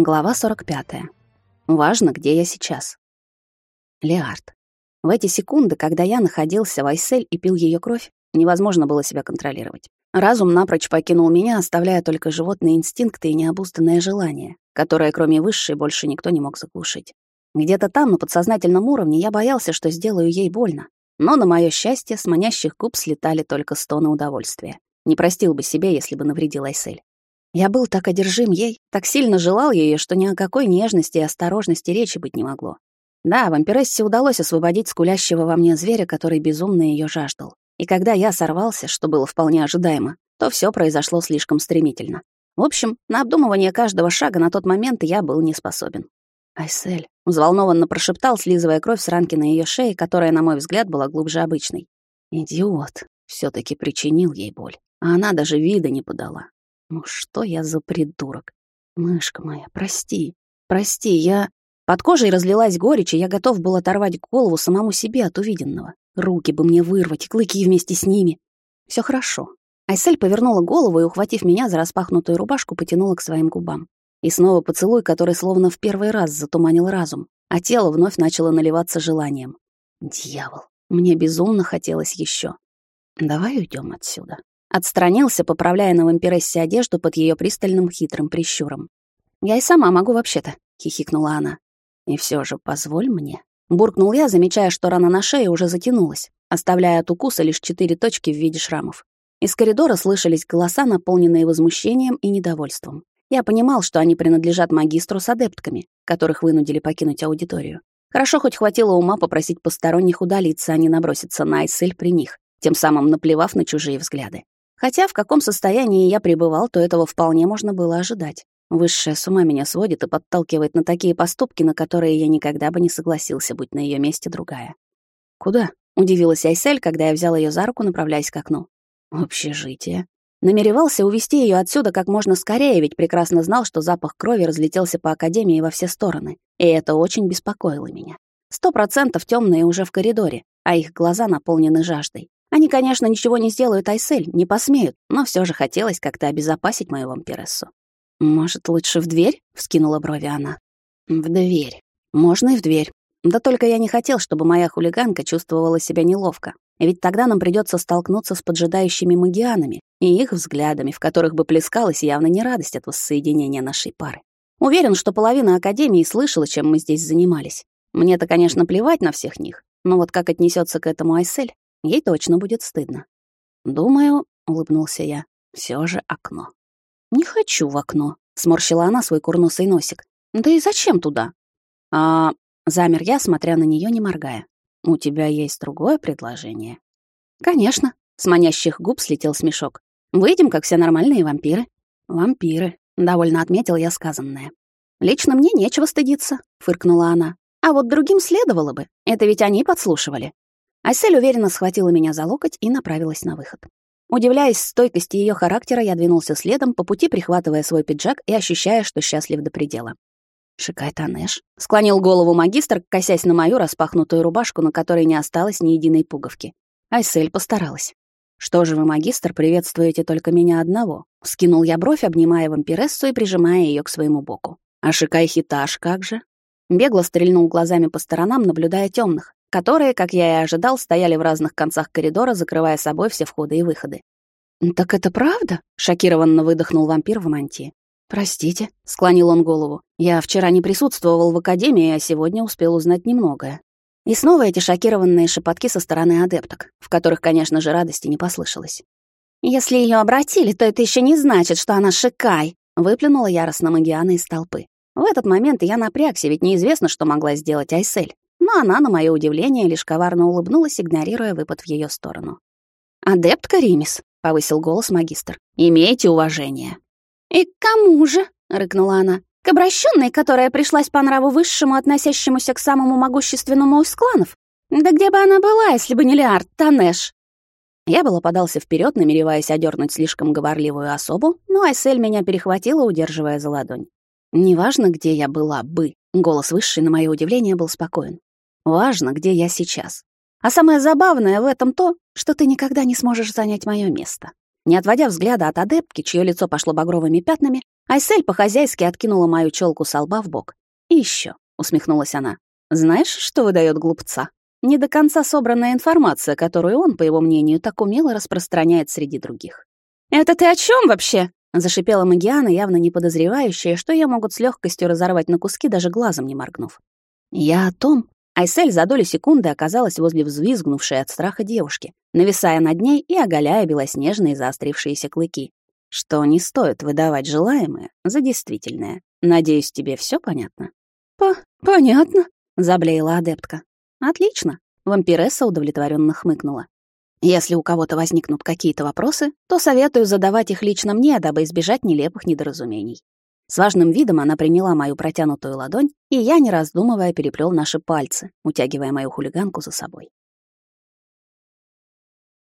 Глава 45. Важно, где я сейчас. Леард. В эти секунды, когда я находился в Айсель и пил ее кровь, невозможно было себя контролировать. Разум напрочь покинул меня, оставляя только животные инстинкты и необузданное желание, которое, кроме высшей, больше никто не мог заглушить. Где-то там, на подсознательном уровне, я боялся, что сделаю ей больно. Но, на мое счастье, с манящих губ слетали только стоны удовольствия. Не простил бы себе, если бы навредил Айсель. Я был так одержим ей, так сильно желал ее, что ни о какой нежности и осторожности речи быть не могло. Да, вампирессе удалось освободить скулящего во мне зверя, который безумно ее жаждал. И когда я сорвался, что было вполне ожидаемо, то все произошло слишком стремительно. В общем, на обдумывание каждого шага на тот момент я был не способен. «Айсель», — взволнованно прошептал, слизывая кровь с ранки на ее шее, которая, на мой взгляд, была глубже обычной. «Идиот», все таки причинил ей боль, а она даже вида не подала. Ну что я за придурок? Мышка моя, прости. Прости, я... Под кожей разлилась горечь, и я готов был оторвать голову самому себе от увиденного. Руки бы мне вырвать, клыки вместе с ними. Все хорошо. Айсель повернула голову и, ухватив меня за распахнутую рубашку, потянула к своим губам. И снова поцелуй, который словно в первый раз затуманил разум, а тело вновь начало наливаться желанием. Дьявол, мне безумно хотелось еще. Давай уйдем отсюда. Отстранился, поправляя на вампирессе одежду под ее пристальным хитрым прищуром. «Я и сама могу вообще-то», — хихикнула она. «И все же позволь мне». Буркнул я, замечая, что рана на шее уже затянулась, оставляя от укуса лишь четыре точки в виде шрамов. Из коридора слышались голоса, наполненные возмущением и недовольством. Я понимал, что они принадлежат магистру с адептками, которых вынудили покинуть аудиторию. Хорошо хоть хватило ума попросить посторонних удалиться, а не наброситься на Айсель при них, тем самым наплевав на чужие взгляды. Хотя в каком состоянии я пребывал, то этого вполне можно было ожидать. Высшая с ума меня сводит и подталкивает на такие поступки, на которые я никогда бы не согласился, быть на ее месте другая. «Куда?» — удивилась Айсель, когда я взял ее за руку, направляясь к окну. «В общежитие». Намеревался увести ее отсюда как можно скорее, ведь прекрасно знал, что запах крови разлетелся по академии во все стороны, и это очень беспокоило меня. Сто процентов темные уже в коридоре, а их глаза наполнены жаждой. Они, конечно, ничего не сделают Айсель, не посмеют, но все же хотелось как-то обезопасить мою вампирессу. «Может, лучше в дверь?» — вскинула брови она. «В дверь. Можно и в дверь. Да только я не хотел, чтобы моя хулиганка чувствовала себя неловко. Ведь тогда нам придется столкнуться с поджидающими магианами и их взглядами, в которых бы плескалась явно не радость от воссоединения нашей пары. Уверен, что половина Академии слышала, чем мы здесь занимались. Мне-то, конечно, плевать на всех них, но вот как отнесется к этому Айсель, Ей точно будет стыдно. Думаю, улыбнулся я, все же окно. Не хочу в окно, сморщила она свой курносый носик. Да и зачем туда? А замер я, смотря на нее, не моргая. У тебя есть другое предложение? Конечно, с манящих губ слетел смешок. Выйдем, как все нормальные вампиры. Вампиры, довольно отметил я сказанное. Лично мне нечего стыдиться, фыркнула она. А вот другим следовало бы. Это ведь они подслушивали. Айсель уверенно схватила меня за локоть и направилась на выход. Удивляясь стойкости ее характера, я двинулся следом, по пути прихватывая свой пиджак и ощущая, что счастлив до предела. «Шикай, Танеш», — склонил голову магистр, косясь на мою распахнутую рубашку, на которой не осталось ни единой пуговки. Айсель постаралась. «Что же вы, магистр, приветствуете только меня одного?» Скинул я бровь, обнимая вампирессу и прижимая ее к своему боку. «А Шикай Хиташ как же?» Бегло стрельнул глазами по сторонам, наблюдая темных, которые, как я и ожидал, стояли в разных концах коридора, закрывая собой все входы и выходы. «Так это правда?» — шокированно выдохнул вампир в мантии. «Простите», — склонил он голову. «Я вчера не присутствовал в академии, а сегодня успел узнать немногое». И снова эти шокированные шепотки со стороны адепток, в которых, конечно же, радости не послышалось. «Если ее обратили, то это еще не значит, что она шикай», — выплюнула яростно Магиана из толпы. В этот момент я напрягся, ведь неизвестно, что могла сделать Айсель но она, на мое удивление, лишь коварно улыбнулась, игнорируя выпад в ее сторону. «Адептка Римис», — повысил голос магистр, — «имейте уважение». «И к кому же?» — рыкнула она. «К обращенной, которая пришлась по нраву высшему, относящемуся к самому могущественному из кланов? Да где бы она была, если бы не Леард Танеш?» Я было подался вперед, намереваясь одернуть слишком говорливую особу, но Айсель меня перехватила, удерживая за ладонь. «Неважно, где я была бы», — голос высший, на мое удивление, был спокоен. Важно, где я сейчас. А самое забавное в этом то, что ты никогда не сможешь занять мое место. Не отводя взгляда от адептки, чье лицо пошло багровыми пятнами, Айсель по-хозяйски откинула мою челку со лба в бок. «И ещё», — усмехнулась она, — «знаешь, что выдаёт глупца? Не до конца собранная информация, которую он, по его мнению, так умело распространяет среди других». «Это ты о чём вообще?» — зашипела Магиана, явно не подозревающая, что её могут с лёгкостью разорвать на куски, даже глазом не моргнув. «Я о том...» Айсель за долю секунды оказалась возле взвизгнувшей от страха девушки, нависая над ней и оголяя белоснежные заострившиеся клыки что не стоит выдавать желаемое за действительное. Надеюсь, тебе все понятно? По понятно, заблеяла адептка. Отлично, вампиресса удовлетворенно хмыкнула. Если у кого-то возникнут какие-то вопросы, то советую задавать их лично мне, дабы избежать нелепых недоразумений. С важным видом она приняла мою протянутую ладонь, и я, не раздумывая, переплел наши пальцы, утягивая мою хулиганку за собой.